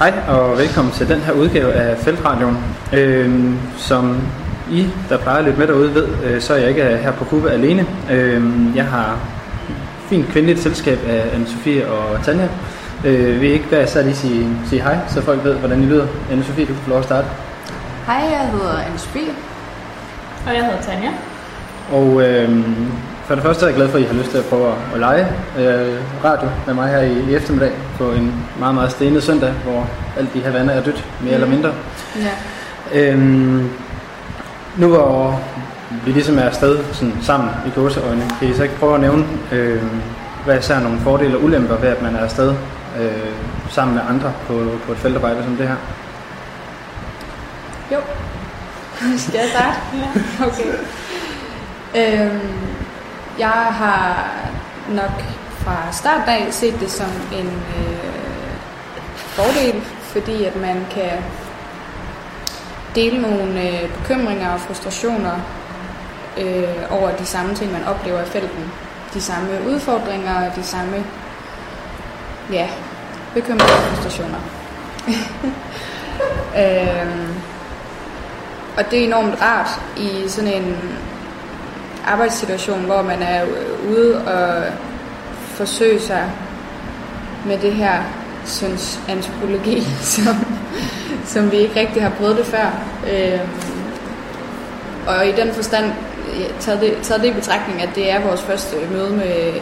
Hej og velkommen til den her udgave af Feltradioen. Øh, som I, der plejer at lytte med derude, ved, øh, så er jeg ikke her på Kuba alene. Øh, jeg har fint kvindeligt selskab af Anne-Sophie og Tanja. Øh, vil I ikke være så lige sige, sige hej, så folk ved, hvordan I lyder? Anne-Sophie, du kan få lov at starte. Hej, jeg hedder Anne-Sophie. Og jeg hedder Tanja. Og øh, for det første er jeg glad for, at I har lyst til at prøve at lege øh, radio med mig her i, i eftermiddag på en meget, meget stenet søndag, hvor alt de her vander er dødt, mere mm. eller mindre. Ja. Øhm, nu hvor vi ligesom er afsted sådan, sammen i gåseøjne, kan I så ikke prøve at nævne, øh, hvad så nogle fordele og ulemper ved, at man er afsted øh, sammen med andre på, på et feltarbejde som det her? Jo. Skal jeg starte? Ja. Okay. Øhm, jeg har nok fra start af set det som en øh, fordel, fordi at man kan dele nogle øh, bekymringer og frustrationer øh, over de samme ting, man oplever i felten. De samme udfordringer, de samme ja, bekymringer og frustrationer. øh, og det er enormt rart i sådan en arbejdssituation, hvor man er ude og forsøge sig med det her synes antropologi, som, som vi ikke rigtig har prøvet det før. Øh, og i den forstand, taget det, taget det i betragtning, at det er vores første møde med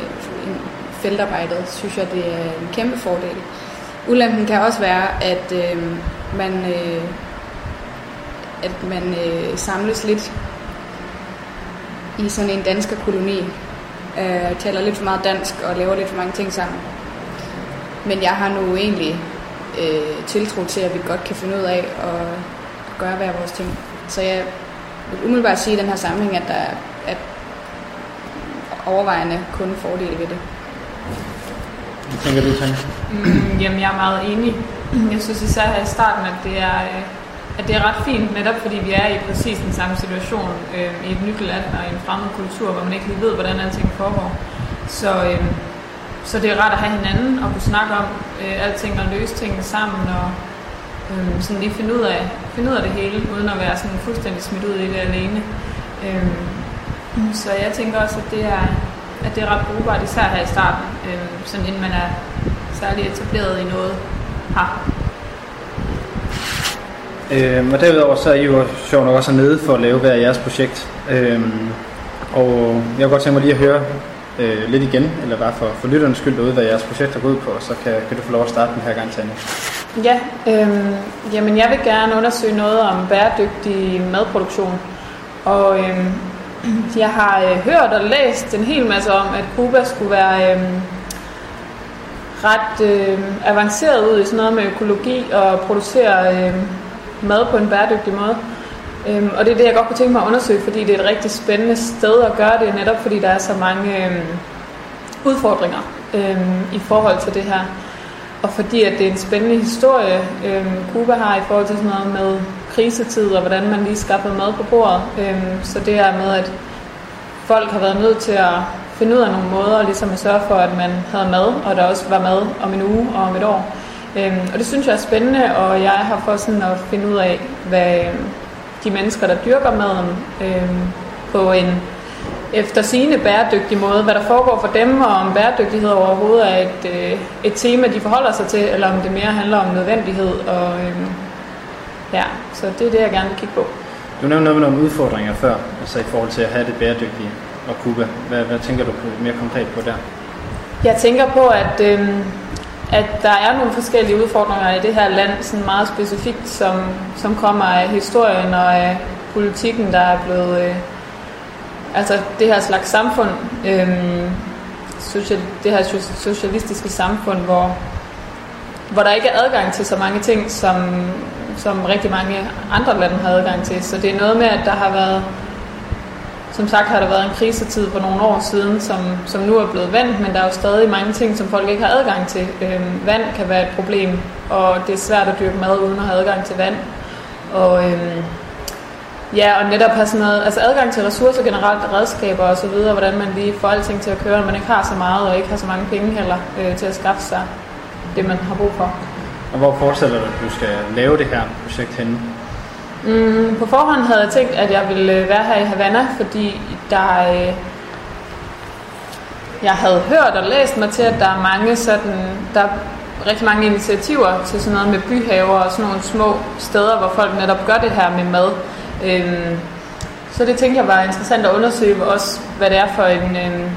feltarbejdet, synes jeg, det er en kæmpe fordel. Ulempen kan også være, at øh, man, øh, at man øh, samles lidt i sådan en dansk koloni, øh, taler lidt for meget dansk og laver lidt for mange ting sammen. Men jeg har nu egentlig øh, tiltro til, at vi godt kan finde ud af at gøre hver vores ting. Så jeg vil umiddelbart sige i den her sammenhæng, at der er at overvejende kun fordele ved det. Hvad tænker du, Tanja? Mm, jamen, jeg er meget enig. Jeg synes især her i starten, at det er, øh, at det er ret fint, netop fordi vi er i præcis den samme situation øh, i et nyt land og i en fremmed kultur, hvor man ikke lige ved, hvordan alting foregår. Så, øh, så det er rart at have hinanden og kunne snakke om øh, alting og løse tingene sammen og øh, sådan lige finde ud, af, finde ud af det hele, uden at være sådan fuldstændig smidt ud i det alene. Øh, så jeg tænker også, at det er, at det er ret brugbart, især her i starten, øh, sådan inden man er særlig etableret i noget her. Øh, og derudover så er I jo sjovt nok også nede for at lave hver jeres projekt. Øhm, og jeg kunne godt tænke mig lige at høre øh, lidt igen, eller bare for, for lytternes skyld derude, hvad jeres projekt har gået ud på, så kan, kan du få lov at starte den her gang, Tanja. Ja, øhm, jamen jeg vil gerne undersøge noget om bæredygtig madproduktion. Og øhm, jeg har øh, hørt og læst en hel masse om, at Cuba skulle være Øhm, ret øh, avanceret ud i sådan noget med økologi og producere øh, mad på en bæredygtig måde. Øhm, og det er det, jeg godt kunne tænke mig at undersøge, fordi det er et rigtig spændende sted at gøre det, netop fordi der er så mange øhm, udfordringer øhm, i forhold til det her. Og fordi at det er en spændende historie, øhm, Cuba har i forhold til sådan noget med krisetid, og hvordan man lige skaffede mad på bordet. Øhm, så det er med, at folk har været nødt til at finde ud af nogle måder, ligesom at sørge for, at man havde mad, og der også var mad om en uge og om et år. Øhm, og det synes jeg er spændende, og jeg har for sådan at finde ud af, hvad øhm, de mennesker, der dyrker maden øhm, på en efter sine bæredygtig måde, hvad der foregår for dem, og om bæredygtighed overhovedet er et, øh, et tema, de forholder sig til, eller om det mere handler om nødvendighed. Og, øhm, ja, så det er det, jeg gerne vil kigge på. Du nævnte noget med nogle udfordringer før, altså i forhold til at have det bæredygtige og Cuba. Hvad, hvad tænker du mere konkret på der? Jeg tænker på, at øhm, at der er nogle forskellige udfordringer i det her land, sådan meget specifikt, som, som kommer af historien og af politikken, der er blevet... Øh, altså det her slags samfund, øh, social, det her socialistiske samfund, hvor hvor der ikke er adgang til så mange ting, som, som rigtig mange andre lande har adgang til. Så det er noget med, at der har været, som sagt har der været en krisetid for nogle år siden, som, som nu er blevet vendt, men der er jo stadig mange ting, som folk ikke har adgang til. Øh, vand kan være et problem, og det er svært at dyrke mad uden at have adgang til vand. Og øh, Ja, og netop have sådan noget, altså adgang til ressourcer generelt, redskaber og så videre, hvordan man lige får alting til at køre, når man ikke har så meget og ikke har så mange penge heller øh, til at skaffe sig det, man har brug for. Og hvor forestiller du, at du skal lave det her projekt henne? Mm, på forhånd havde jeg tænkt, at jeg ville øh, være her i Havana, fordi der, øh, jeg havde hørt og læst mig til, at der er mange sådan, der er rigtig mange initiativer til sådan noget med byhaver og sådan nogle små steder, hvor folk netop gør det her med mad. Øhm, så det tænkte jeg var interessant at undersøge også, hvad det er for en, øhm,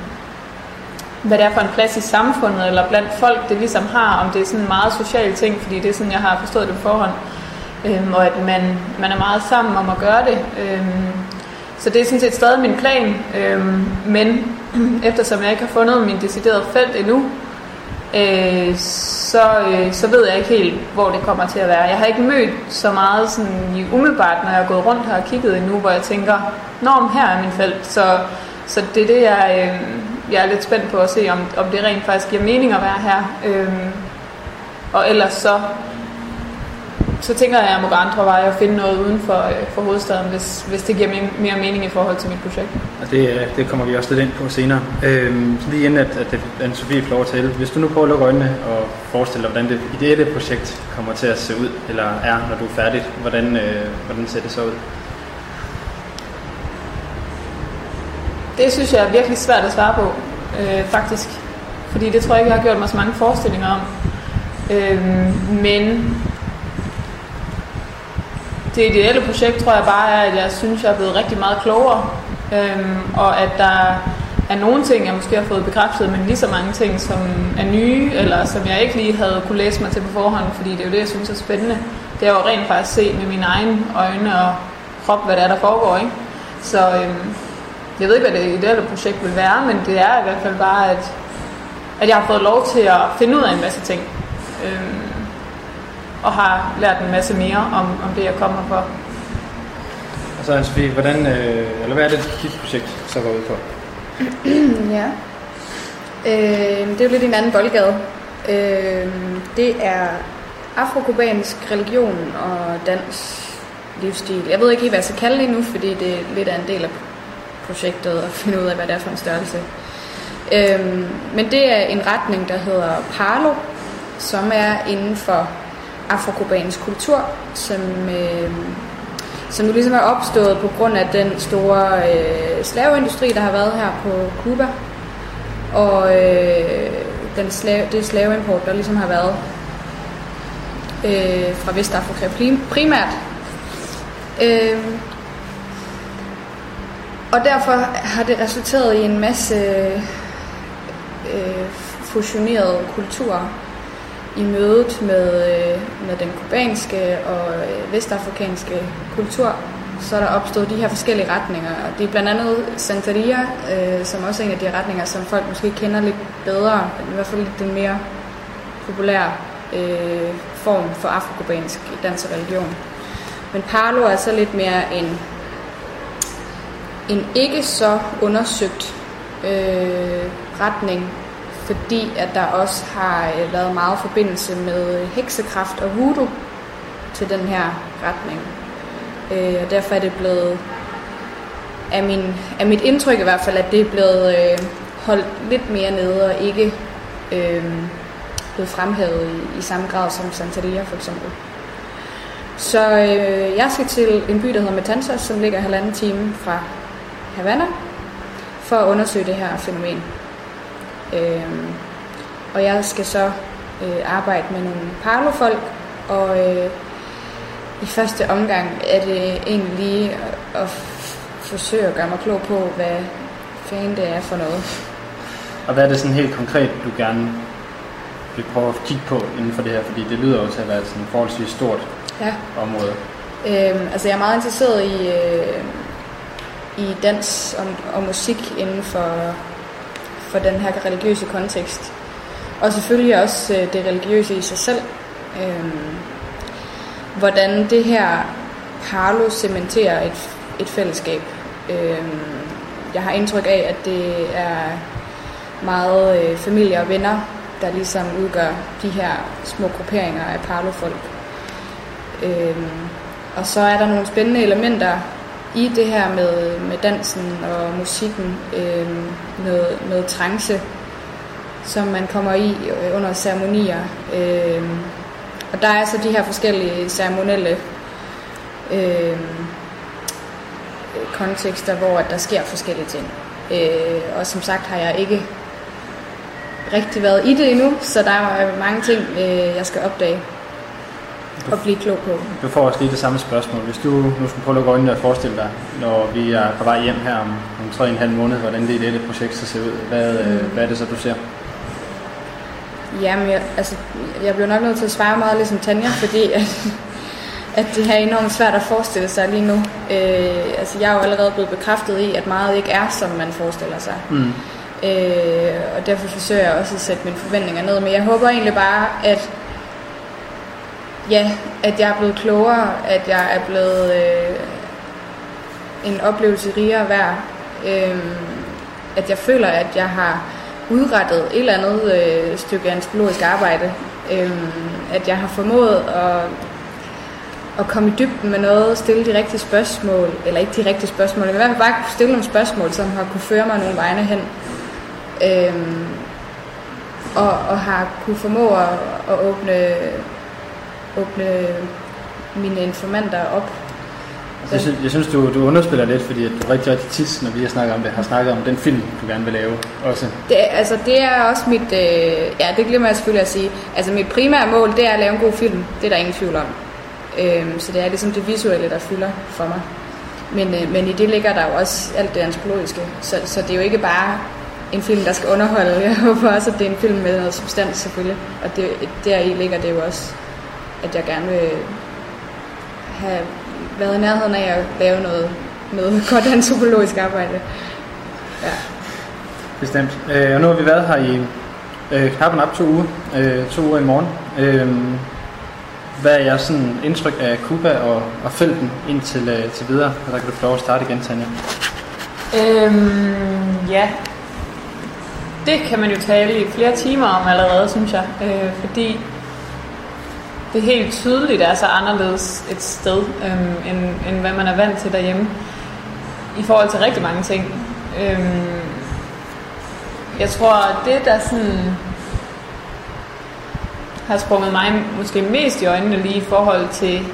hvad det er for en plads i samfundet, eller blandt folk, det ligesom har, om det er sådan en meget social ting, fordi det er sådan, jeg har forstået det på forhånd, øhm, og at man, man er meget sammen om at gøre det. Øhm, så det er sådan set stadig min plan, øhm, men eftersom jeg ikke har fundet min deciderede felt endnu, øh, så, øh, så ved jeg ikke helt, hvor det kommer til at være. Jeg har ikke mødt så meget sådan, i umiddelbart, når jeg er gået rundt her og kigget endnu, hvor jeg tænker, norm her er min felt. Så, så det er det, jeg, øh, jeg er lidt spændt på at se, om, om det rent faktisk giver mening at være her. Øh, og ellers så så tænker jeg, at jeg må gå andre veje og finde noget uden for, øh, for hovedstaden, hvis, hvis det giver mere mening i forhold til mit projekt. Og det, øh, det kommer vi også lidt ind på senere. Øhm, lige inden at, at Anne-Sophie får lov at tale, hvis du nu prøver at lukke øjnene og forestille dig, hvordan det ideelle projekt kommer til at se ud, eller er, når du er færdig, hvordan, øh, hvordan ser det så ud? Det synes jeg er virkelig svært at svare på, øh, faktisk. Fordi det tror jeg ikke, jeg har gjort mig så mange forestillinger om. Øh, men det ideelle projekt tror jeg bare er, at jeg synes, jeg er blevet rigtig meget klogere. Øhm, og at der er nogle ting, jeg måske har fået bekræftet, men lige så mange ting, som er nye, eller som jeg ikke lige havde kunne læse mig til på forhånd, fordi det er jo det, jeg synes er spændende. Det er jo rent faktisk se med mine egne øjne og krop, hvad det er, der foregår. Ikke? Så øhm, jeg ved ikke, hvad det ideelle projekt vil være, men det er i hvert fald bare, at, at jeg har fået lov til at finde ud af en masse ting. Øhm, og har lært en masse mere om, om det, jeg kommer for. Og så Anne-Sophie, hvordan, øh, eller hvad er det, dit projekt så går ud på? ja. Øh, det er jo lidt en anden boldgade. Øh, det er afrokubansk religion og dans livsstil. Jeg ved ikke helt, hvad jeg skal kalde det nu, fordi det er lidt af en del af projektet at finde ud af, hvad det er for en størrelse. Øh, men det er en retning, der hedder Parlo, som er inden for afrokubansk kultur, som, øh, som nu ligesom er opstået på grund af den store øh, slaveindustri, der har været her på Cuba. Og øh, den slave, det slaveimport, der ligesom har været øh, fra Vestafrika primært. Øh, og derfor har det resulteret i en masse øh, fusionerede kulturer i mødet med, øh, med den kubanske og øh, vestafrikanske kultur, så er der opstået de her forskellige retninger. Og det er blandt andet Santeria, øh, som også er en af de retninger, som folk måske kender lidt bedre, i hvert fald lidt den mere populære øh, form for afrokubansk dans og religion. Men Parlo er så lidt mere en, en ikke så undersøgt øh, retning, fordi at der også har øh, været meget forbindelse med heksekraft og voodoo til den her retning. Øh, og derfor er det blevet, af, min, af mit indtryk i hvert fald, at det er blevet øh, holdt lidt mere nede og ikke øh, blevet fremhævet i, i samme grad som Santeria for eksempel. Så øh, jeg skal til en by, der hedder Matanzas, som ligger halvanden time fra Havana, for at undersøge det her fænomen. Øh, og jeg skal så øh, arbejde med nogle parlofolk, og øh, i første omgang er det egentlig lige at, at forsøge at gøre mig klog på, hvad fanden det er for noget. Og hvad er det sådan helt konkret, du gerne vil prøve at kigge på inden for det her? Fordi det lyder jo til at være sådan et forholdsvis stort ja. område. Øhm, altså jeg er meget interesseret i, øh, i dans og, og musik inden for for den her religiøse kontekst. Og selvfølgelig også øh, det religiøse i sig selv. Øh, hvordan det her Parlo cementerer et, et fællesskab. Øh, jeg har indtryk af, at det er meget øh, familie og venner, der ligesom udgør de her små grupperinger af parlofolk. Øh, og så er der nogle spændende elementer i det her med, med dansen og musikken, øh, noget, noget trance, som man kommer i øh, under ceremonier. Øh, og der er så de her forskellige ceremonielle øh, kontekster, hvor der sker forskellige ting. Øh, og som sagt har jeg ikke rigtig været i det endnu, så der er mange ting, øh, jeg skal opdage og blive klog på. Du får også lige det samme spørgsmål. Hvis du nu skulle prøve at lukke øjnene og forestille dig, når vi er på vej hjem her om, om 3,5 måned, hvordan det dette projekt så ser ud, hvad, mm. hvad er det så, du ser? Jamen, jeg, altså, jeg bliver nok nødt til at svare meget ligesom Tanja, fordi at, at det her er enormt svært at forestille sig lige nu. Øh, altså, jeg er jo allerede blevet bekræftet i, at meget ikke er, som man forestiller sig. Mm. Øh, og derfor forsøger jeg også at sætte mine forventninger ned. Men jeg håber egentlig bare, at ja, at jeg er blevet klogere, at jeg er blevet øh, en oplevelse rigere værd. Øh, at jeg føler, at jeg har udrettet et eller andet øh, stykke antropologisk arbejde. Øh, at jeg har formået at, at komme i dybden med noget, stille de rigtige spørgsmål, eller ikke de rigtige spørgsmål, men i hvert fald bare stille nogle spørgsmål, som har kunne føre mig nogle vegne hen. Øh, og, og har kunne formå at, at åbne åbne mine informanter op. Jeg synes, jeg synes du, du underspiller lidt, fordi at du rigtig, rigtig tit, når vi har snakket om det, har snakket om den film, du gerne vil lave også. Det, altså, det er også mit, øh, ja, det glemmer jeg selvfølgelig at sige. Altså, mit primære mål, det er at lave en god film. Det er der ingen tvivl om. Øhm, så det er ligesom det visuelle, der fylder for mig. Men, øh, men i det ligger der jo også alt det antropologiske. Så, så det er jo ikke bare en film, der skal underholde. Jeg håber også, at det er en film med noget substans selvfølgelig. Og det, deri ligger det jo også at jeg gerne vil have været i nærheden af at lave noget, noget godt antropologisk arbejde. Ja. Bestemt. Øh, og nu har vi været her i øh, knap op to uger, øh, to uger i morgen. Øh, hvad er jeres sådan, indtryk af Kuba og, og felten indtil øh, til videre? Og der kan du få lov at starte igen, Tanja. Øhm, ja, det kan man jo tale i flere timer om allerede, synes jeg. Øh, fordi det er helt tydeligt er så anderledes et sted, øhm, end, end hvad man er vant til derhjemme, i forhold til rigtig mange ting. Øhm, jeg tror, det der sådan har sprunget mig måske mest i øjnene lige i forhold til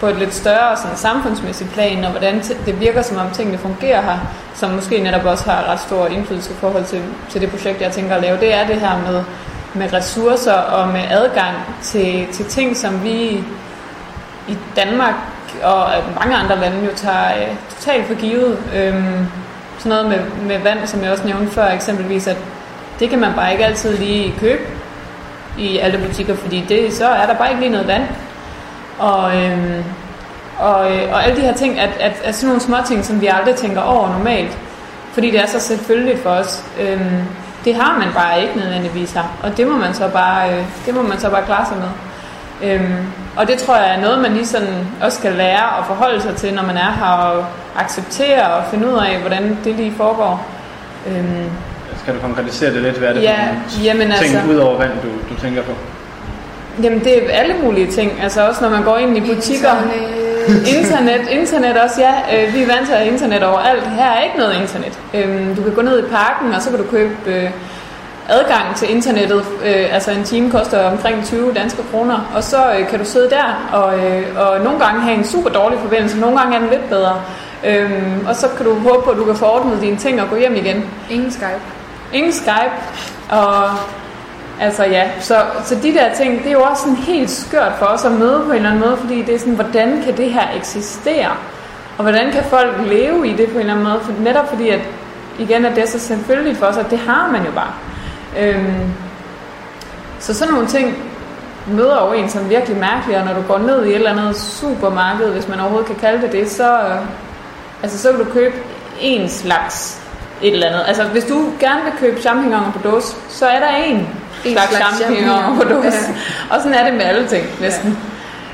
på et lidt større sådan, samfundsmæssigt plan, og hvordan det virker, som om tingene fungerer her, som måske netop også har ret stor indflydelse i forhold til, til det projekt, jeg tænker at lave, det er det her med med ressourcer og med adgang til, til ting, som vi i Danmark og mange andre lande jo tager øh, totalt for givet. Øhm, sådan noget med, med vand, som jeg også nævnte før, eksempelvis, at det kan man bare ikke altid lige købe i alle butikker, fordi det, så er der bare ikke lige noget vand. Og, øhm, og, øh, og alle de her ting, at, at, at sådan nogle små ting, som vi aldrig tænker over normalt, fordi det er så selvfølgeligt for os. Øhm, det har man bare ikke nødvendigvis her, og det må man så bare, øh, det må man så bare klare sig med. Øhm, og det tror jeg er noget, man lige sådan også skal lære at forholde sig til, når man er her, og acceptere og finde ud af, hvordan det lige foregår. Øhm, skal du konkretisere det lidt? Hvad er det ja, for jamen ting altså, ud over vand, du, du tænker på? Jamen det er alle mulige ting, altså også når man går ind i butikker. Internet, internet også, ja. Øh, vi er vant til at have internet overalt. Her er ikke noget internet. Øh, du kan gå ned i parken, og så kan du købe øh, adgang til internettet. Øh, altså en time koster omkring 20 danske kroner. Og så øh, kan du sidde der og, øh, og nogle gange have en super dårlig forbindelse. Nogle gange er den lidt bedre. Øh, og så kan du håbe på, at du kan få ordnet dine ting og gå hjem igen. Ingen Skype. Ingen Skype. Og Altså ja, så, så de der ting, det er jo også sådan helt skørt for os at møde på en eller anden måde, fordi det er sådan, hvordan kan det her eksistere? Og hvordan kan folk leve i det på en eller anden måde? For, netop fordi, at igen, at det er så selvfølgeligt for os, at det har man jo bare. Øhm, så sådan nogle ting møder jo en som virkelig mærkelig, og når du går ned i et eller andet supermarked, hvis man overhovedet kan kalde det det, så, øh, altså, så kan du købe en slags et eller andet. Altså, hvis du gerne vil købe champignoner på dåse, så er der en en slags slags champignon champignon. overdose. Ja. Og sådan er det med alle ting næsten.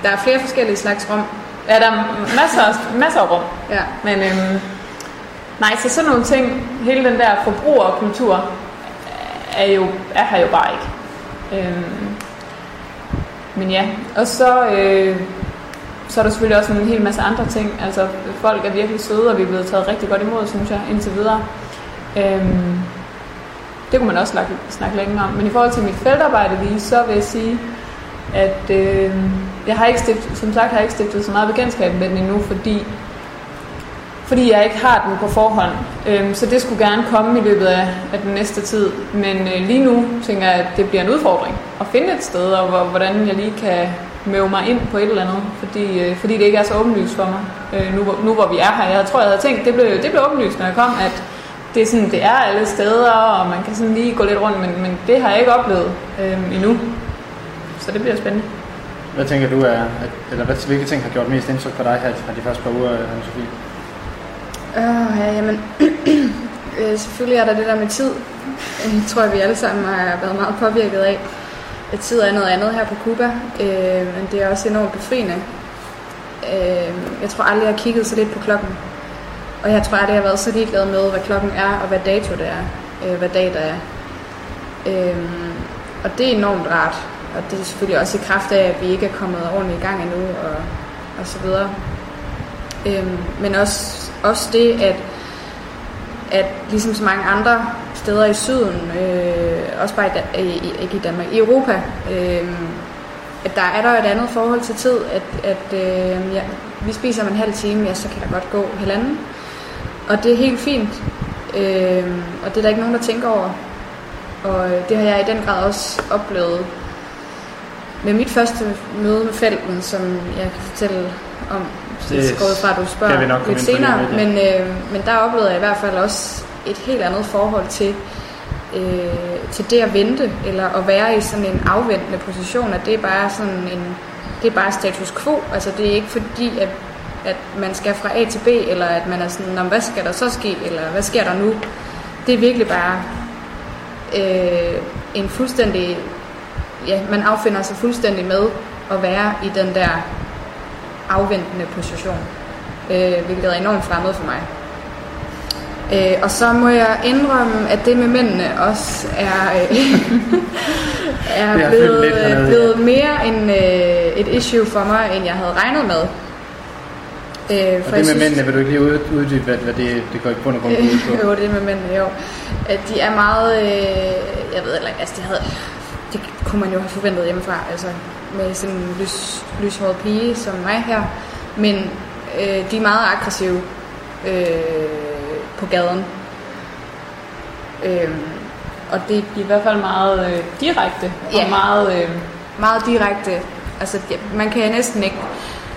Der er flere forskellige slags rom. Ja, der er masser, masser af rum. Ja. Men øhm, nej, så sådan nogle ting, hele den der forbrugerkultur, er, jo, er her jo bare ikke. Øhm, men ja, og så, øh, så er der selvfølgelig også en hel masse andre ting. Altså, folk er virkelig søde, og vi er blevet taget rigtig godt imod, synes jeg, indtil videre. Øhm, det kunne man også snakke, snakke længere om. Men i forhold til mit feltarbejde lige, så vil jeg sige, at øh, jeg har ikke stiftet, som sagt har jeg ikke stiftet så meget bekendtskab med den endnu, fordi, fordi jeg ikke har den på forhånd. Øh, så det skulle gerne komme i løbet af, af den næste tid. Men øh, lige nu tænker jeg, at det bliver en udfordring at finde et sted, og hvor, hvordan jeg lige kan møve mig ind på et eller andet, fordi, øh, fordi det ikke er så åbenlyst for mig, øh, nu, nu hvor vi er her. Jeg tror, jeg havde tænkt, det blev, det blev åbenlyst, når jeg kom, at det er, sådan, det er alle steder, og man kan sådan lige gå lidt rundt, men, men det har jeg ikke oplevet øh, endnu. Så det bliver spændende. Hvad tænker du er, at, eller hvad, hvilke ting har gjort mest indtryk på dig her de første par uger, anne Sofie? Øh, ja, jamen, øh, selvfølgelig er der det der med tid. Øh, Jeg tror, at vi alle sammen har været meget påvirket af, at tid er noget andet her på Cuba. Øh, men det er også enormt befriende. Øh, jeg tror aldrig, jeg har kigget så lidt på klokken. Og jeg tror at jeg har været så ligeglad med, hvad klokken er, og hvad dato det er. Øh, hvad dag der er. Øhm, og det er enormt rart. Og det er selvfølgelig også i kraft af, at vi ikke er kommet ordentligt i gang endnu, og, og så videre. Øhm, men også, også det, at, at ligesom så mange andre steder i syden, øh, også bare i, i, ikke i Danmark, i Europa, øh, at der er der et andet forhold til tid, at, at øh, ja, vi spiser om en halv time, ja, så kan der godt gå halvanden. Og det er helt fint, øh, og det er der ikke nogen, der tænker over. Og øh, det har jeg i den grad også oplevet med mit første møde med felten, som jeg kan fortælle om, Det går ud fra, at du spørger vi nok lidt senere. lidt, Men, øh, men der oplevede jeg i hvert fald også et helt andet forhold til, øh, til det at vente, eller at være i sådan en afventende position, at det er bare sådan en, det er bare status quo. Altså det er ikke fordi, at, at man skal fra A til B, eller at man er sådan, "Nå, hvad skal der så ske, eller hvad sker der nu? Det er virkelig bare øh, en fuldstændig, ja, man affinder sig fuldstændig med at være i den der afventende position, øh, hvilket er enormt fremmed for mig. Øh, og så må jeg indrømme, at det med mændene også er, øh, er blevet, øh, blevet mere en, øh, et issue for mig, end jeg havde regnet med. Øh, Og det med mændene, vil du ikke lige ud- uddybe, hvad, hvad det, det går i bund og grund ud på? jo, det med mændene, jo. At de er meget, øh, jeg ved ikke, altså det, havde, det kunne man jo have forventet hjemmefra, altså med sådan en lys, lyshåret pige som mig her. Men øh, de er meget aggressive øh, på gaden. Øh, og det De er i hvert fald meget øh, direkte og Ja. meget... Øh, meget direkte. Altså, man kan næsten ikke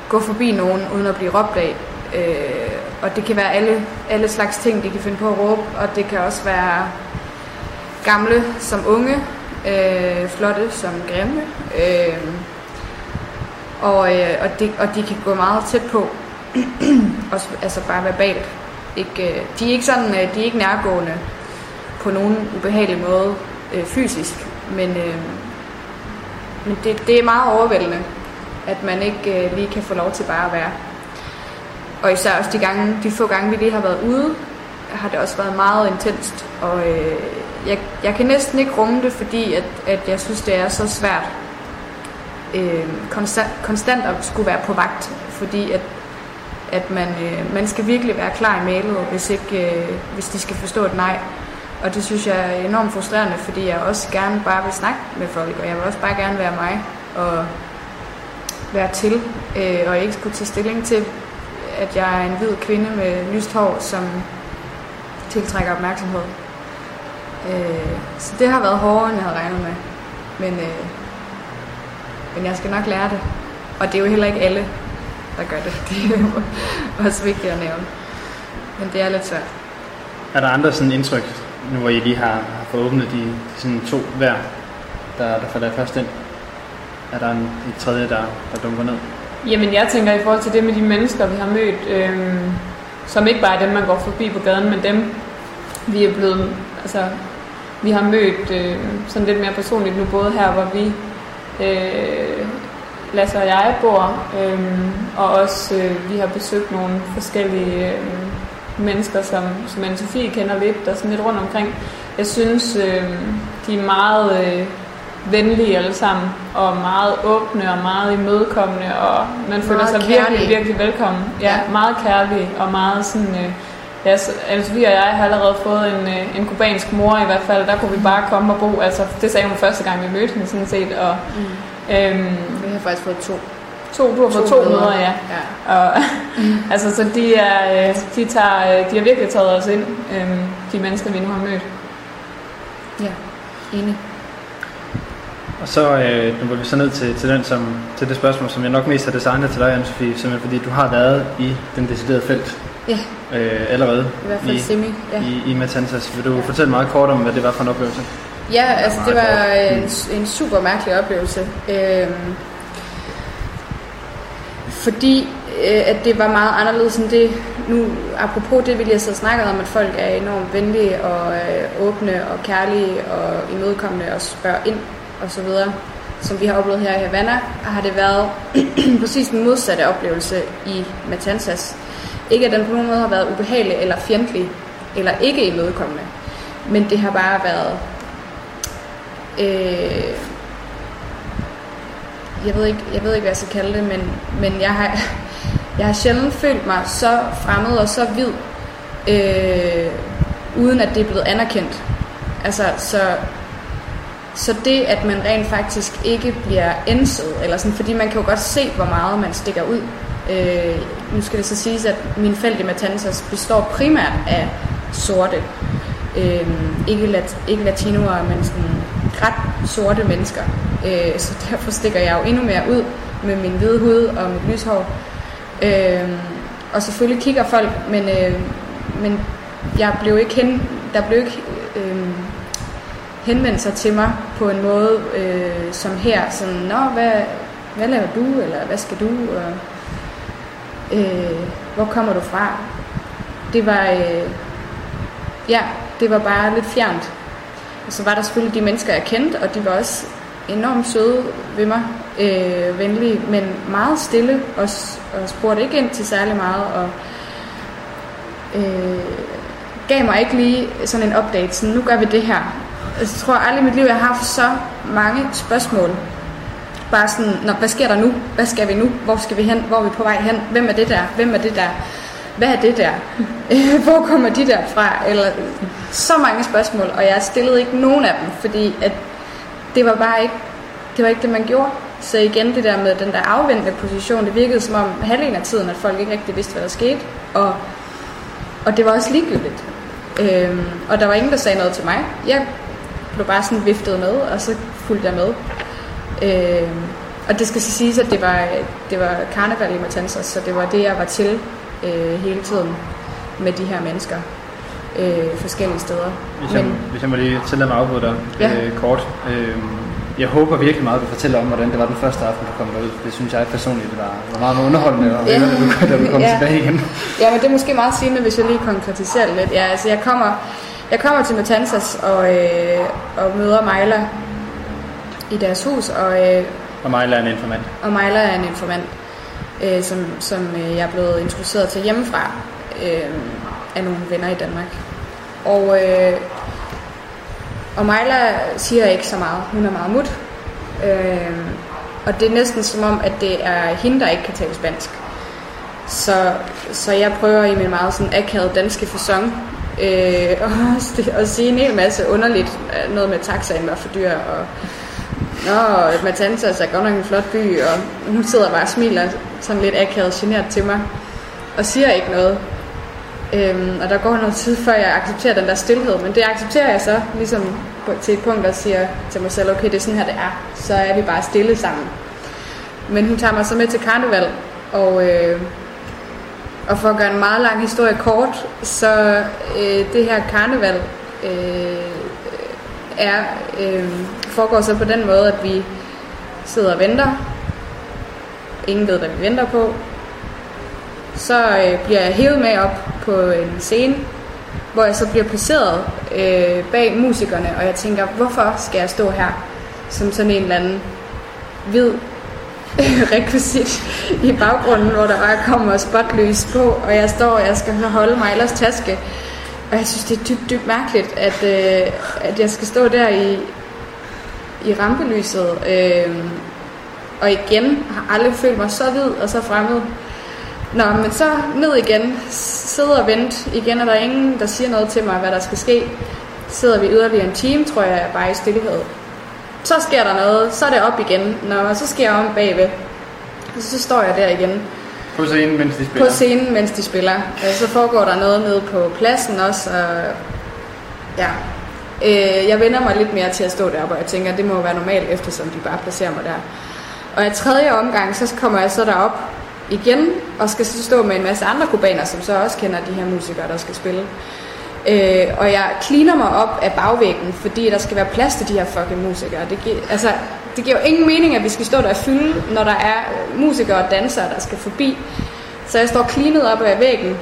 gå forbi nogen, uden at blive råbt af. Øh, og det kan være alle, alle slags ting, de kan finde på at råbe, og det kan også være gamle som unge, øh, flotte som grimme. Øh, og, øh, og, de, og de kan gå meget tæt på, også, altså bare verbalt. Ikke, øh, de er ikke sådan, øh, de er ikke nærgående på nogen ubehagelig måde øh, fysisk, men, øh, men det, det er meget overvældende, at man ikke øh, lige kan få lov til bare at være. Og især også de, gange, de få gange, vi lige har været ude, har det også været meget intenst. Og øh, jeg, jeg kan næsten ikke rumme det, fordi at, at jeg synes, det er så svært øh, konstant, konstant at skulle være på vagt. Fordi at, at man, øh, man skal virkelig være klar i mailet, hvis, ikke, øh, hvis de skal forstå et nej. Og det synes jeg er enormt frustrerende, fordi jeg også gerne bare vil snakke med folk, og jeg vil også bare gerne være mig og være til, øh, og ikke skulle tage stilling til, at jeg er en hvid kvinde med lyst hår, som tiltrækker opmærksomhed. Øh, så det har været hårdere, end jeg havde regnet med. Men, øh, men jeg skal nok lære det. Og det er jo heller ikke alle, der gør det. Det er jo også vigtigt at nævne. Men det er lidt svært. Er der andre sådan indtryk, nu hvor I lige har, har fået åbnet de, de sådan to hver, der, der falder først ind? Er der en, et tredje, der, der dunker ned? Jamen, jeg tænker i forhold til det med de mennesker, vi har mødt, øh, som ikke bare er dem, man går forbi på gaden, men dem, vi er blevet, altså, vi har mødt øh, sådan lidt mere personligt nu, både her, hvor vi, øh, Lasse og jeg bor, øh, og også øh, vi har besøgt nogle forskellige øh, mennesker, som, som Anne-Sophie kender lidt, der sådan lidt rundt omkring. Jeg synes, øh, de er meget øh, venlige alle sammen, og meget åbne og meget imødekommende, og man føler Meget sig virkelig, kærlige. virkelig velkommen. Ja, Ja. meget kærlig og meget sådan... Øh, Ja, så, altså vi og jeg har allerede fået en, øh, en kubansk mor i hvert fald. Der kunne vi bare komme og bo. Altså, det sagde hun første gang, vi mødte hende sådan set. Og, Mm. øhm, Vi har faktisk fået to. to, du har fået to mødre, ja. ja. Og, altså, så de, er, øh, de, tager, øh, de har virkelig taget os ind, øhm, de mennesker, vi nu har mødt. Ja, enig. Og så øh, nu går vi så ned til, til, den, som, til det spørgsmål, som jeg nok mest har designet til dig, Anne-Sophie, simpelthen fordi du har været i den deciderede felt Ja. øh, allerede I hvert fald i, semi. Ja. i, i Matanzas. Vil du ja. fortælle meget kort om, hvad det var for en oplevelse? Ja, altså det var en, en super mærkelig oplevelse. Øhm, fordi øh, at det var meget anderledes end det. Nu, apropos det, vi lige har siddet snakket om, at folk er enormt venlige og øh, åbne og kærlige og imødekommende og spørger ind og så videre, som vi har oplevet her i Havana, har det været præcis den modsatte oplevelse i Matanzas. Ikke at den på nogen måde har været ubehagelig eller fjendtlig eller ikke imødekommende, men det har bare været øh, jeg ved ikke, jeg ved ikke, hvad jeg skal kalde det, men, men jeg, har, jeg har sjældent følt mig så fremmed og så hvid, øh, uden at det er blevet anerkendt. Altså, så, så det, at man rent faktisk ikke bliver enset, eller sådan, fordi man kan jo godt se, hvor meget man stikker ud. Øh, nu skal det så siges, at min felt i Matanzas består primært af sorte. Øh, ikke, lat, ikke latinoer, men sådan ret sorte mennesker. Øh, så derfor stikker jeg jo endnu mere ud med min hvide hud og mit lyshår. Øh, og selvfølgelig kigger folk, men, øh, men jeg blev ikke hen, der blev ikke henvende sig til mig på en måde øh, som her, sådan, Nå, hvad, hvad laver du, eller hvad skal du, og øh, hvor kommer du fra? Det var, øh, ja, det var bare lidt fjernt. Og så var der selvfølgelig de mennesker, jeg kendte, og de var også enormt søde ved mig, øh, venlige, men meget stille, og, og spurgte ikke ind til særlig meget, og øh, gav mig ikke lige sådan en update, sådan nu gør vi det her. Altså, jeg tror aldrig i mit liv, jeg har haft så mange spørgsmål. Bare sådan, Nå, hvad sker der nu? Hvad skal vi nu? Hvor skal vi hen? Hvor er vi på vej hen? Hvem er det der? Hvem er det der? Hvad er det der? Hvor kommer de der fra? Eller så mange spørgsmål, og jeg stillede ikke nogen af dem, fordi at det var bare ikke det, var ikke det man gjorde. Så igen det der med den der afventende position, det virkede som om halvdelen af tiden, at folk ikke rigtig vidste, hvad der skete. Og, og det var også ligegyldigt. Øhm, og der var ingen, der sagde noget til mig. Jeg blev bare sådan viftet med, og så fulgte jeg med. Øhm, og det skal så siges, at det var, det var karneval i Matanzas, så det var det, jeg var til øh, hele tiden med de her mennesker øh, forskellige steder. Hvis jeg, Men, hvis jeg må lige tillade mig afbryde dig Ja. øh, kort. Øh, jeg håber virkelig meget, at du fortæller om, hvordan det var den første aften, du kom derud. Det synes jeg personligt det var, var meget underholdende, og Ja. da du, da du kom ja. tilbage igen. Ja, men det er måske meget sigende, hvis jeg lige konkretiserer det lidt. Ja, altså jeg kommer, jeg kommer til Matanzas og, øh, og møder Majla i deres hus, og, øh, Og mig er en informant. og Majla er en informant, øh, som, som øh, jeg er blevet introduceret til hjemmefra øh, af nogle venner i Danmark. Og, øh, og Majla siger ikke så meget. Hun er meget mut. Øh, og det er næsten som om, at det er hende, der ikke kan tale spansk. Så, så jeg prøver i min meget sådan akavet danske fasong øh, og, og sige en hel masse underligt. Øh, noget med taxaen var for dyr, og Nå, Matanzas er godt nok en flot by, og hun sidder bare og smiler sådan lidt akavet genert til mig, og siger ikke noget. Øhm, og der går noget tid, før jeg accepterer den der stillhed, men det accepterer jeg så ligesom til et punkt, og siger til mig selv, okay, det er sådan her, det er. Så er vi bare stille sammen. Men hun tager mig så med til karneval, og, øh, og for at gøre en meget lang historie kort, så øh, det her karneval øh, er, øh, foregår så på den måde, at vi sidder og venter. Ingen ved, hvad vi venter på. Så øh, bliver jeg hævet med op på en scene, hvor jeg så bliver placeret øh, bag musikerne, og jeg tænker, hvorfor skal jeg stå her som sådan en eller anden hvid rekvisit i baggrunden, hvor der bare kommer spotlys på, og jeg står, og jeg skal holde mig ellers taske. Og jeg synes, det er dybt, dybt mærkeligt, at, øh, at jeg skal stå der i, i rampelyset. Øh, og igen har aldrig følt mig så hvid og så fremmed. Nå, men så ned igen, sidder og vent Igen er der ingen, der siger noget til mig, hvad der skal ske. Sidder vi yderligere en time, tror jeg, bare i stillhed. Så sker der noget, så er det op igen. Nå, så sker jeg om bagved. Og så står jeg der igen. På scenen, mens de spiller? På scenen, mens de spiller. Så foregår der noget nede på pladsen også. Og ja, øh, jeg vender mig lidt mere til at stå deroppe, og jeg tænker, det må være normalt, eftersom de bare placerer mig der. Og i tredje omgang, så kommer jeg så derop igen, og skal så stå med en masse andre kubaner, som så også kender de her musikere, der skal spille. Øh, og jeg cleaner mig op af bagvæggen, fordi der skal være plads til de her fucking musikere. Det, gi- altså, det giver jo ingen mening, at vi skal stå der og fylde, når der er musikere og dansere, der skal forbi. Så jeg står cleanet op af væggen,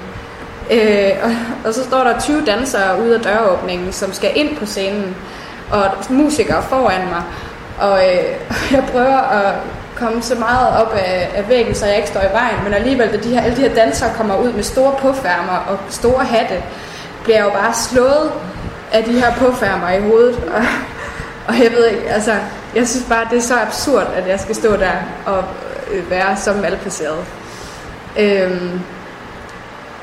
øh, og, og så står der 20 dansere ude af døråbningen, som skal ind på scenen, og musikere foran mig. Og øh, jeg prøver at komme så meget op af, af væggen, så jeg ikke står i vejen, men alligevel, da de her, alle de her dansere kommer ud med store påfærmer og store hatte, bliver jeg jo bare slået af de her påfærmer i hovedet. Og, og jeg ved ikke, altså, jeg synes bare, det er så absurd, at jeg skal stå der og øh, være så malplaceret. Øhm,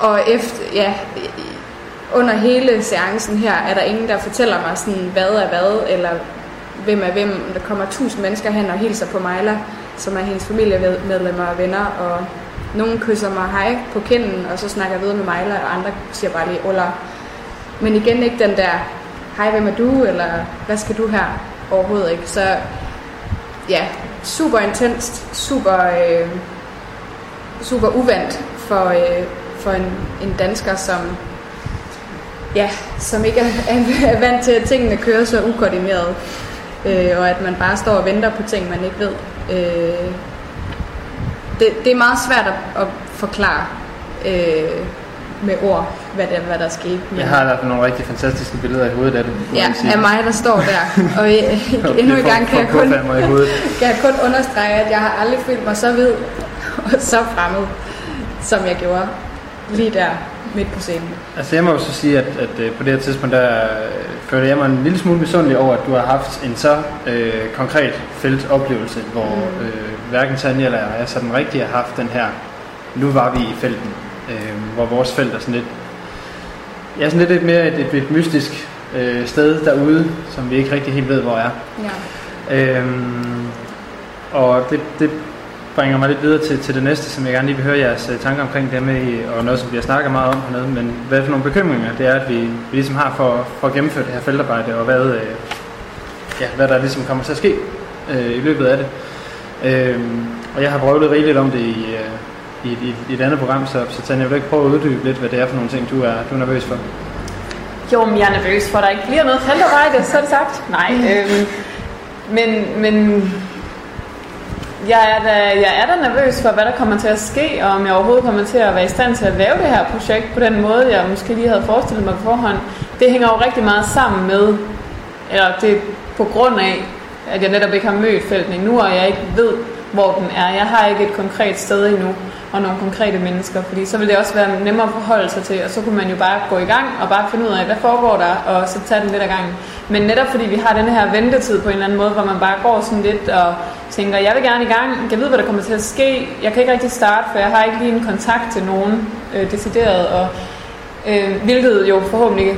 og efter, ja, under hele seancen her, er der ingen, der fortæller mig sådan, hvad er hvad, eller hvem er hvem. Der kommer tusind mennesker hen og hilser på Mejla, som er hendes familiemedlemmer og venner, og nogen kysser mig hej på kinden, og så snakker jeg videre med Mejla, og andre siger bare lige, Ola. Men igen ikke den der, hej, hvem er du, eller hvad skal du her? Overhovedet ikke. Så ja, super intenst, super, øh, super uvandt for, øh, for en, en dansker, som ja, som ikke er, er vant til, at tingene kører så ukoordineret, øh, og at man bare står og venter på ting, man ikke ved. Øh, det, det er meget svært at, at forklare øh, med ord, hvad der, hvad der skete. Men, Jeg har i hvert fald nogle rigtig fantastiske billeder i hovedet af det. ja, jeg af mig, der står der. Og øh, endnu en gang kan jeg, kun, kan jeg kun understrege, at jeg har aldrig følt mig så hvid og så fremmed, som jeg gjorde lige der midt på scenen. Altså jeg må jo så sige, at, at øh, på det her tidspunkt, der øh, føler jeg mig en lille smule misundelig over, at du har haft en så øh, konkret feltoplevelse, hvor Mm. øh, hverken Tanja eller jeg sådan rigtig har haft den her, nu var vi i felten, øh, hvor vores felt er sådan lidt, ja, sådan lidt, lidt mere et, et, et mystisk øh, sted derude, som vi ikke rigtig helt ved, hvor er. Ja. Øhm, og det, det bringer mig lidt videre til, til det næste, som jeg gerne lige vil høre jeres øh, tanker omkring det med, og noget, som vi har snakket meget om hernede, men hvad for nogle bekymringer det er, at vi, vi ligesom har for, for at gennemføre det her feltarbejde, og hvad, øh, ja, hvad der ligesom kommer til at ske øh, i løbet af det. Øhm, og jeg har prøvet rigeligt om det i, øh, i, i, i et andet program, så, så Tanja, vil du ikke prøve at uddybe lidt, hvad det er for nogle ting, du er, du er nervøs for? Jo, men jeg er nervøs for, at der ikke bliver noget feltarbejde, så er det sagt. Nej, øhm, men, men jeg er, da, jeg er da nervøs for, hvad der kommer til at ske, og om jeg overhovedet kommer til at være i stand til at lave det her projekt på den måde, jeg måske lige havde forestillet mig på forhånd. Det hænger jo rigtig meget sammen med, eller det er på grund af, at jeg netop ikke har mødt felten endnu, og jeg ikke ved, hvor den er. Jeg har ikke et konkret sted endnu, og nogle konkrete mennesker, fordi så vil det også være nemmere at forholde sig til, og så kunne man jo bare gå i gang og bare finde ud af, hvad foregår der, og så tage den lidt ad gangen. Men netop fordi vi har den her ventetid på en eller anden måde, hvor man bare går sådan lidt og tænker, jeg vil gerne i gang, jeg ved, hvad der kommer til at ske, jeg kan ikke rigtig starte, for jeg har ikke lige en kontakt til nogen øh, decideret, og øh, hvilket jo forhåbentlig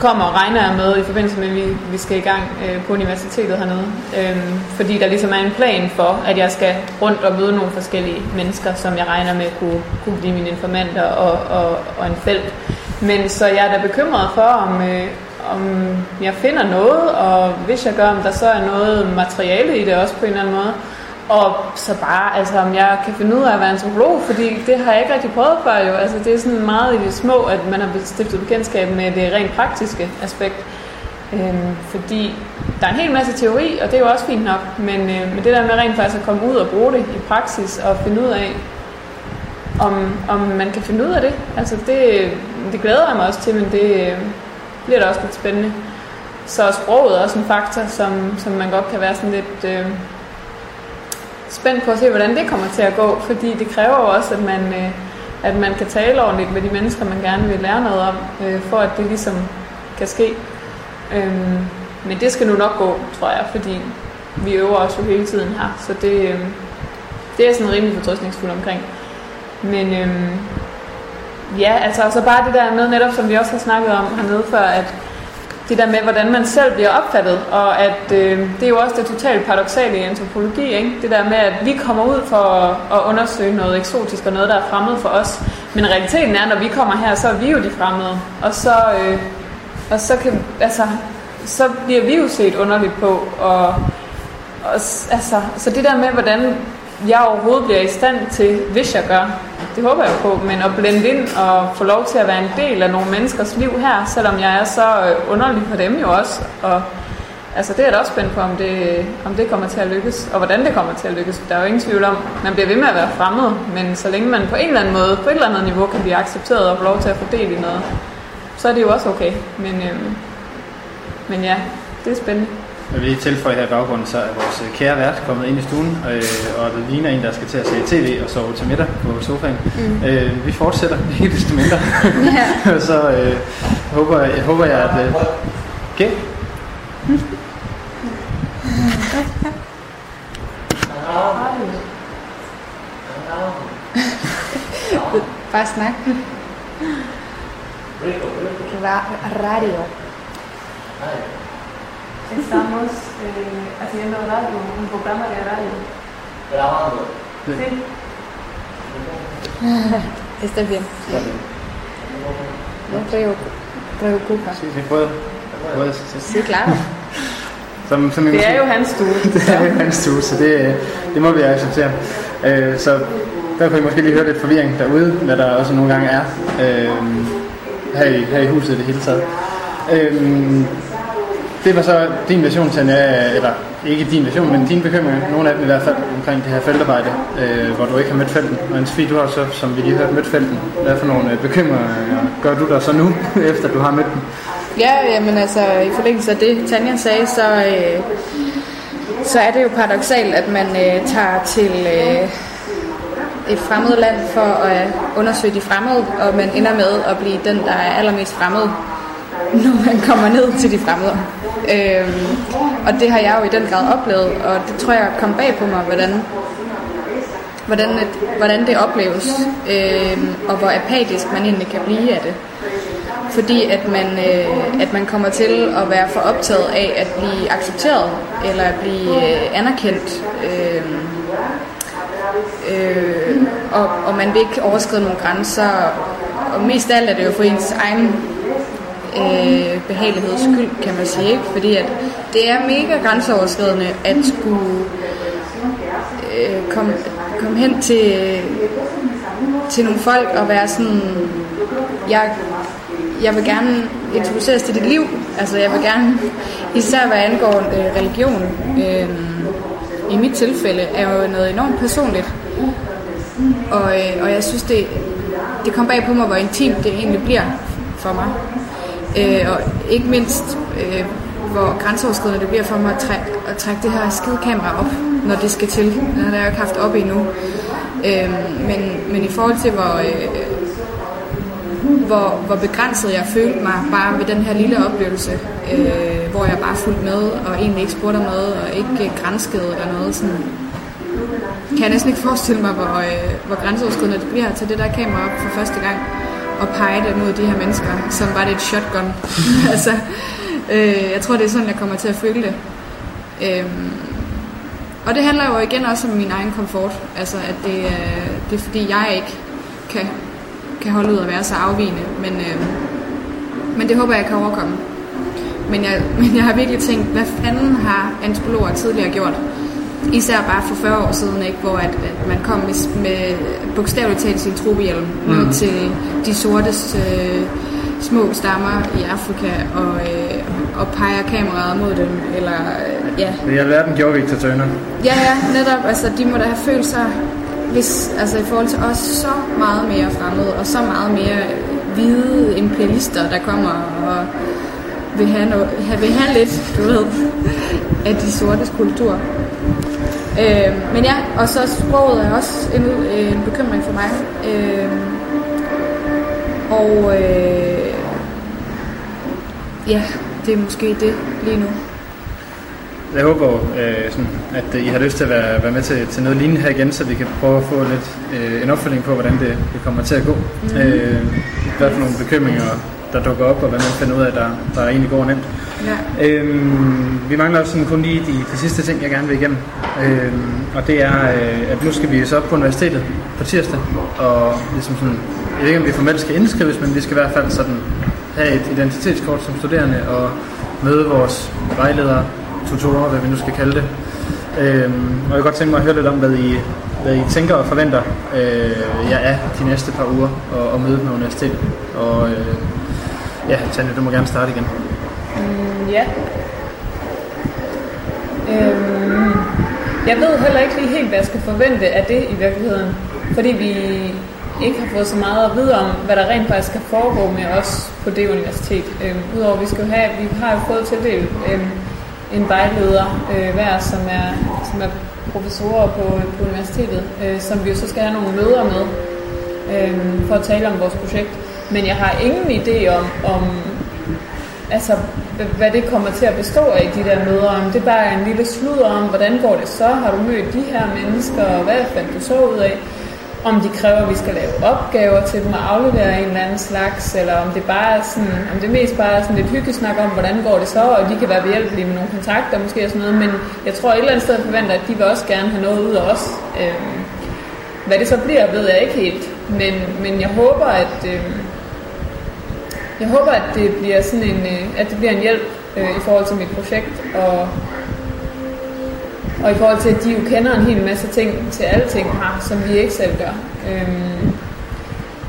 kommer regner jeg med i forbindelse med, at vi, vi skal i gang øh, på universitetet hernede. Øhm, fordi der ligesom er en plan for, at jeg skal rundt og møde nogle forskellige mennesker, som jeg regner med kunne, kunne blive mine informanter og, og, og en felt. Men så jeg er da bekymret for, om, øh, om jeg finder noget, og hvis jeg gør, om der så er noget materiale i det også på en eller anden måde. Og så bare, altså om jeg kan finde ud af at være antropolog, fordi det har jeg ikke rigtig prøvet før jo. Altså det er sådan meget i det små, at man har stiftet bekendtskab med det rent praktiske aspekt. Øhm, fordi der er en hel masse teori, og det er jo også fint nok, men, øh, men det der med rent faktisk at komme ud og bruge det i praksis og finde ud af, om, om man kan finde ud af det. Altså det det glæder jeg mig også til, men det øh, bliver da også lidt spændende. Så sproget er også en faktor, som, som man godt kan være sådan lidt øh, spændt på at se, hvordan det kommer til at gå, fordi det kræver jo også, at man, øh, at man kan tale ordentligt med de mennesker, man gerne vil lære noget om, øh, for at det ligesom kan ske. Øh, men det skal nu nok gå, tror jeg, fordi vi øver os jo hele tiden her, så det, øh, det er sådan rimelig fortrøstningsfuld omkring. Men øhm, ja, altså så bare det der med, netop som vi også har snakket om hernede før, at det der med, hvordan man selv bliver opfattet, og at øh, det er jo også det totalt paradoxale i antropologi, ikke? det der med, at vi kommer ud for at, at undersøge noget eksotisk og noget, der er fremmed for os, men realiteten er, når vi kommer her, så er vi jo de fremmede, og så, øh, og så, kan, altså, så bliver vi jo set underligt på, og, og altså, så det der med, hvordan jeg overhovedet bliver i stand til, hvis jeg gør. Det håber jeg på, men at blende ind og få lov til at være en del af nogle menneskers liv her, selvom jeg er så øh, underlig for dem jo også. Og altså, det er jeg da også spændt på, om det, om det kommer til at lykkes, og hvordan det kommer til at lykkes. Der er jo ingen tvivl om, man bliver ved med at være fremmed, men så længe man på en eller anden måde, på et eller andet niveau, kan blive accepteret og få lov til at få del i noget, så er det jo også okay. Men, øhm, men ja, det er spændende. Jeg vil lige tilføje her i baggrunden, så er vores kære vært kommet ind i stuen, øh, og det ligner en, der skal til at se tv og sove til middag på sofaen. Mm. Øh, vi fortsætter helt desto mindre. Yeah. så øh, håber, jeg, håber jeg, at... Øh, okay. Bare snak. Radio. Estamos eh, haciendo radio, un programa de radio. Grabando. Sí. Está bien. No te preocupa. Sí, sí puedo. Puedes, sí. Sí, claro. Som, som det er jo hans stue. det er jo hans stue, så det, det må vi acceptere. Øh, så der kunne I måske lige høre lidt forvirring derude, hvad der også nogle gange er øh, her, i, her i huset i det hele taget. Øh, det var så din version, Tanja, eller ikke din version, men din bekymring, nogle af dem i hvert fald, omkring det her feltarbejde, øh, hvor du ikke har mødt felten. Og Hans du har så, som vi lige hørte, mødt felten. Hvad for nogle øh, bekymringer gør du der så nu, efter du har mødt den? Ja, jamen altså, i forlængelse af det, Tanja sagde, så, øh, så er det jo paradoxalt, at man øh, tager til øh, et fremmed land for at undersøge de fremmede, og man ender med at blive den, der er allermest fremmed, når man kommer ned til de fremmede. Øhm, og det har jeg jo i den grad oplevet, og det tror jeg kom bag på mig, hvordan, hvordan, hvordan det opleves, øhm, og hvor apatisk man egentlig kan blive af det. Fordi at man, øh, at man kommer til at være for optaget af at blive accepteret, eller at blive øh, anerkendt. Øh, øh, og, og man vil ikke overskride nogle grænser, og mest af alt er det jo for ens egen øh, behageligheds skyld, kan man sige. Ikke? Fordi at det er mega grænseoverskridende at skulle øh, komme, komme hen til, til nogle folk og være sådan, jeg, jeg vil gerne introduceres til dit liv. Altså jeg vil gerne, især hvad angår øh, religion, øh, i mit tilfælde, er jo noget enormt personligt. Og, øh, og jeg synes, det, det kom bag på mig, hvor intimt det egentlig bliver for mig. Øh, og ikke mindst, øh, hvor grænseoverskridende det bliver for mig at, træ- at trække det her skide kamera op, når det skal til. Det har jeg ikke haft op endnu. Øh, men, men i forhold til, hvor, øh, hvor, hvor begrænset jeg følte mig bare ved den her lille oplevelse, øh, hvor jeg bare fulgte med og egentlig ikke spurgte om noget og ikke grænskede eller noget sådan, kan jeg næsten ikke forestille mig, hvor, øh, hvor grænseoverskridende det bliver til det der kamera op for første gang og pege det mod de her mennesker, som var det et shotgun. altså, øh, jeg tror, det er sådan, jeg kommer til at føle det. Øhm, og det handler jo igen også om min egen komfort. Altså, at det, øh, det er fordi, jeg ikke kan, kan holde ud at være så afvigende. Men, øh, men det håber jeg kan overkomme. Men jeg, men jeg har virkelig tænkt, hvad fanden har antropologer tidligere gjort? Især bare for 40 år siden, ikke, hvor at, at man kom med, med bogstaveligt talt sin trobehjelm mm. ned til de sortes øh, små stammer i Afrika og, øh, og peger kameraet mod dem. Eller, øh, ja. I alverden gjorde Victor Turner. Ja, ja, netop. Altså, de må da have følt sig, hvis, altså i forhold til os, så meget mere fremmede og så meget mere hvide imperialister, der kommer og vil have, noget, have, vil have lidt, du ved, af de sortes kultur. Øh, men ja, og så sproget er også en, en bekymring for mig. Øh, og øh, ja, det er måske det lige nu. Jeg håber, øh, sådan, at I har lyst til at være, være med til, til noget lignende her igen, så vi kan prøve at få lidt øh, en opfølging på, hvordan det, det kommer til at gå. Mm. Øh, hvad for nogle bekymringer, der dukker op, og hvad man finder ud af, der, der egentlig går nemt. Ja. Øhm, vi mangler sådan kun lige de, de sidste ting, jeg gerne vil igennem. Øhm, og det er, øh, at nu skal vi så op på universitetet på tirsdag, og ligesom sådan, jeg ved ikke, om vi formelt skal indskrives, men vi skal i hvert fald sådan have et identitetskort som studerende og møde vores vejledere, tutorer, hvad vi nu skal kalde det. Øhm, og jeg kunne godt tænke mig at høre lidt om, hvad I, hvad I tænker og forventer øh, ja, er de næste par uger og, og møde med universitetet. Og øh, ja, Tanja, du må gerne starte igen. Øhm, ja. Øhm, jeg ved heller ikke lige helt, hvad jeg skal forvente af det i virkeligheden. Fordi vi ikke har fået så meget at vide om, hvad der rent faktisk skal foregå med os på det universitet. Øhm, Udover at vi skal have, vi har jo fået tildelt øhm, en vejleder øh, hver, som er, som er professorer på, på universitetet, øh, som vi jo så skal have nogle møder med øh, for at tale om vores projekt. Men jeg har ingen idé om, om altså, hvad det kommer til at bestå af, de der møder. Om det bare er en lille sludder om, hvordan går det så? Har du mødt de her mennesker, og hvad fandt du så ud af? om de kræver, at vi skal lave opgaver til dem og aflevere en eller anden slags, eller om det bare er sådan, om det mest bare er sådan lidt hyggesnak om, hvordan går det så, og de kan være behjælpelige med nogle kontakter måske og sådan noget, men jeg tror et eller andet sted forventer, at de vil også gerne have noget ud af os. Øhm, hvad det så bliver, ved jeg ikke helt, men, men jeg håber, at øhm, jeg håber, at det bliver sådan en, øh, at det bliver en hjælp øh, i forhold til mit projekt, og og i forhold til, at de jo kender en hel masse ting til alle ting her, som vi ikke selv gør. Øhm,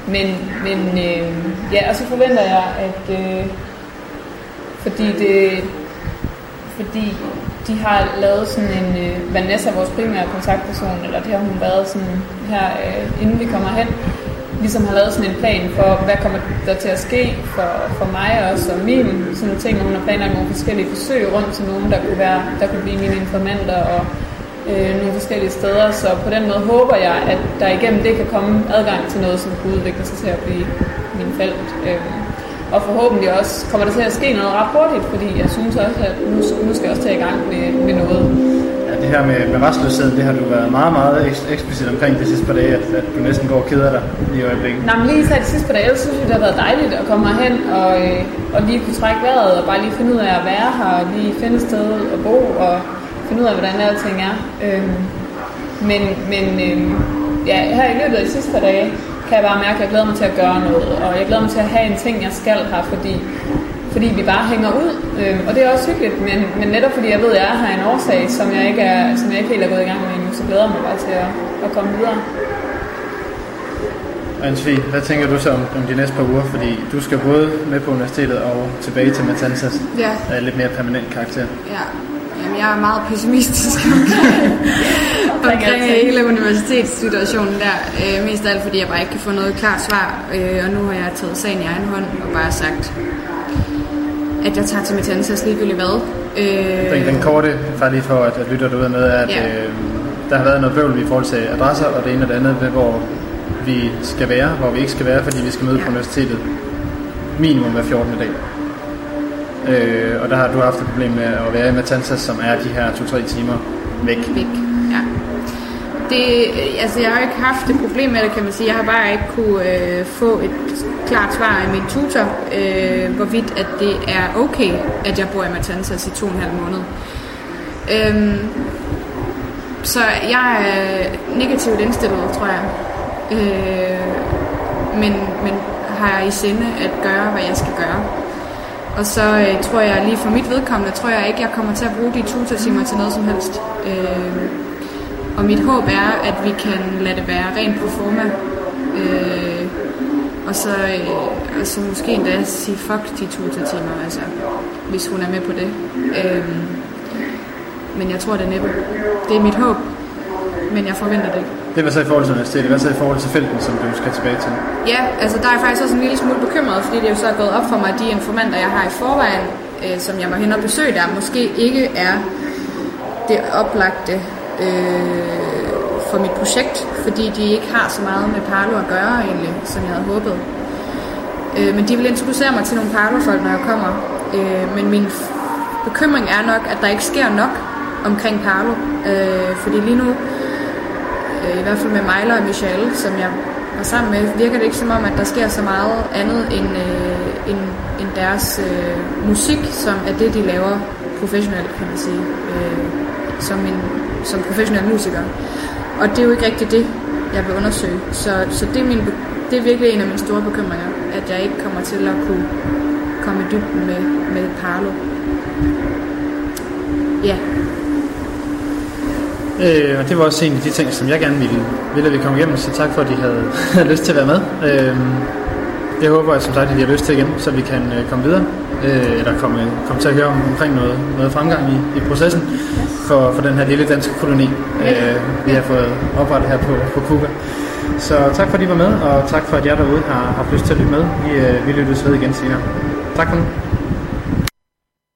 men men øh, ja, og så forventer jeg, at øh, fordi det fordi de har lavet sådan en, øh, Vanessa, vores primære kontaktperson, eller det har hun været sådan her, øh, inden vi kommer hen, ligesom har lavet sådan en plan for, hvad kommer der til at ske for, for mig også, og min sådan ting, hun har planlagt nogle forskellige forsøg rundt til nogen, der kunne, være, der kunne blive mine informanter, og øh, nogle forskellige steder, så på den måde håber jeg, at der igennem det kan komme adgang til noget, som kunne udvikle sig til at blive min felt. Øh, og forhåbentlig også kommer der til at ske noget ret hurtigt, fordi jeg synes også, at nu, nu skal jeg også tage i gang med, med noget det her med, med restløsheden, det har du været meget, meget eksplicit omkring de sidste par dage, at, at du næsten går og keder dig i øjeblikket. Nej, men lige så de sidste par dage, synes jeg, det har været dejligt at komme herhen og, øh, og lige kunne trække vejret og bare lige finde ud af at være her og lige finde et sted at bo og finde ud af, hvordan alting er. Øhm, men men øhm, ja, her i løbet af de sidste par dage, kan jeg bare mærke, at jeg glæder mig til at gøre noget, og jeg glæder mig til at have en ting, jeg skal her, fordi fordi vi bare hænger ud. Øh, og det er også hyggeligt, men, men netop fordi jeg ved, at jeg har en årsag, som jeg ikke, er, som jeg ikke helt er gået i gang med endnu, så glæder jeg mig bare til at, at komme videre. Ansvi, hvad tænker du så om, om de næste par uger? Fordi du skal både med på universitetet og tilbage til Matanzas ja. af lidt mere permanent karakter. Ja, jeg er meget pessimistisk omkring, omkring hele universitetssituationen der. Øh, mest af alt, fordi jeg bare ikke kan få noget klart svar. Øh, og nu har jeg taget sagen i egen hånd og bare sagt, at jeg tager til Matanzas ligegyldigt hvad. Øh, den, den korte, bare lige for at, at lytte ud med, at ja. øh, der har været noget bøvl i forhold til adresser, og det ene og det andet ved, hvor vi skal være, hvor vi ikke skal være, fordi vi skal møde ja. på universitetet minimum hver 14. dag. Øh, og der har du haft et problem med at være i Matanzas, som er de her 2-3 timer væk. Væk, ja. Det, altså jeg har ikke haft et problem med det, kan man sige. Jeg har bare ikke kunne øh, få et klart svar af min tutor, øh, hvorvidt at det er okay, at jeg bor i Matanzas i to og en halv måned. Øhm, så jeg er negativt indstillet, tror jeg. Øh, men, men har i sinde at gøre, hvad jeg skal gøre. Og så øh, tror jeg lige for mit vedkommende, tror jeg ikke, jeg kommer til at bruge de tutortimer til noget som helst. Øh, og mit håb er, at vi kan lade det være rent på forma. Øh, og så, øh, og så måske endda sige fuck de tutortimer, altså, hvis hun er med på det. Øh, men jeg tror det er næppe. Det er mit håb, men jeg forventer det ikke. Det var så i forhold til universitetet, hvad så i forhold til felten, som du skal tilbage til? Ja, altså der er jeg faktisk også en lille smule bekymret, fordi det er jo så er gået op for mig, at de informanter, jeg har i forvejen, øh, som jeg må hen og besøge der, måske ikke er det oplagte øh, for mit projekt, fordi de ikke har så meget med Parlo at gøre egentlig, som jeg havde håbet. Øh, men de vil introducere mig til nogle Parlo-folk, når jeg kommer. Øh, men min bekymring er nok, at der ikke sker nok omkring Parlo. Øh, fordi lige nu, Øh, i hvert fald med Mejler og Michelle, som jeg var sammen med, virker det ikke som om, at der sker så meget andet end, øh, end, end deres øh, musik, som er det, de laver professionelt, kan man sige, øh, som, en, som professionel musiker. Og det er jo ikke rigtigt det, jeg vil undersøge. Så, så det, er min, det er virkelig en af mine store bekymringer, at jeg ikke kommer til at kunne komme i dybden med, med Parlo. Ja. Øh, og det var også en af de ting, som jeg gerne ville, ville at vi kom igennem, så tak for, at de havde, havde lyst til at være med. Øh, jeg håber, at som sagt, at de har lyst til igen, så vi kan øh, komme videre, øh, eller komme, komme til at høre om, omkring noget, noget fremgang i, i processen for, for den her lille danske koloni, øh, vi har fået oprettet her på, på Cuba. Så tak for, at I var med, og tak for, at jer derude har haft lyst til at lytte med. Vi, øh, vi lyttes ved igen senere. Tak for nu.